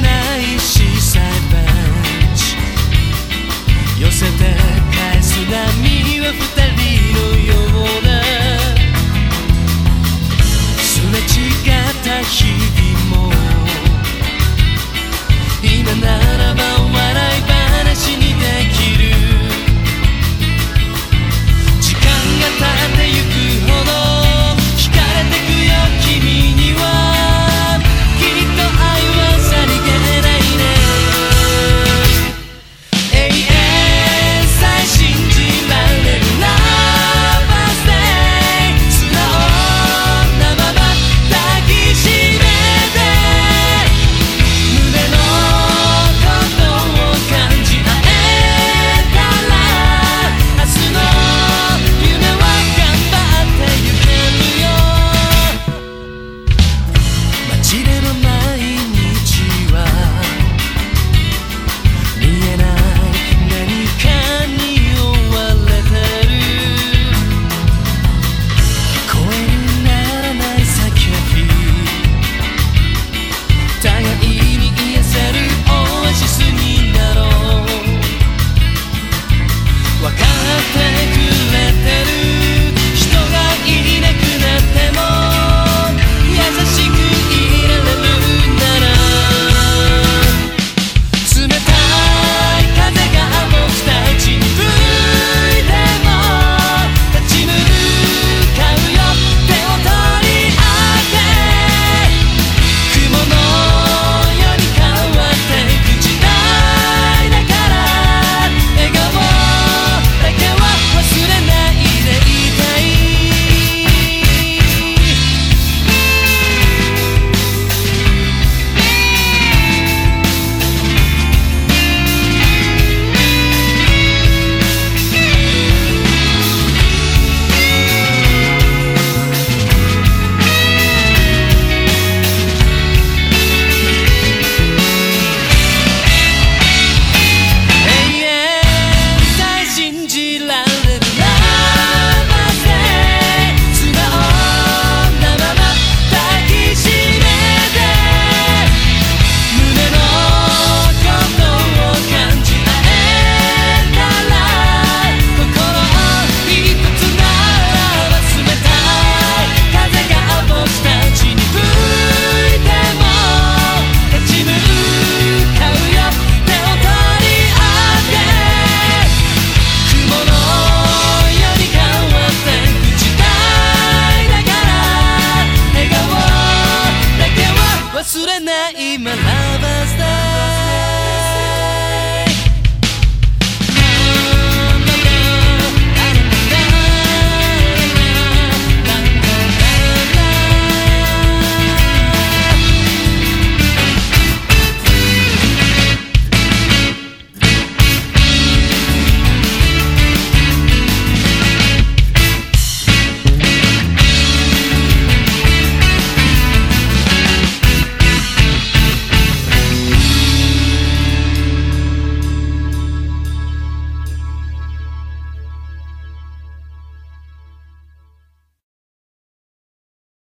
ないしさいベンチ寄せて返す波は二人忘れないまラバースター